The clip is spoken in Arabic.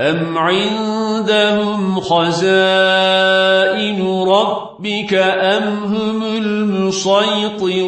أم عندهم خزائن ربك أم هم المسيطرون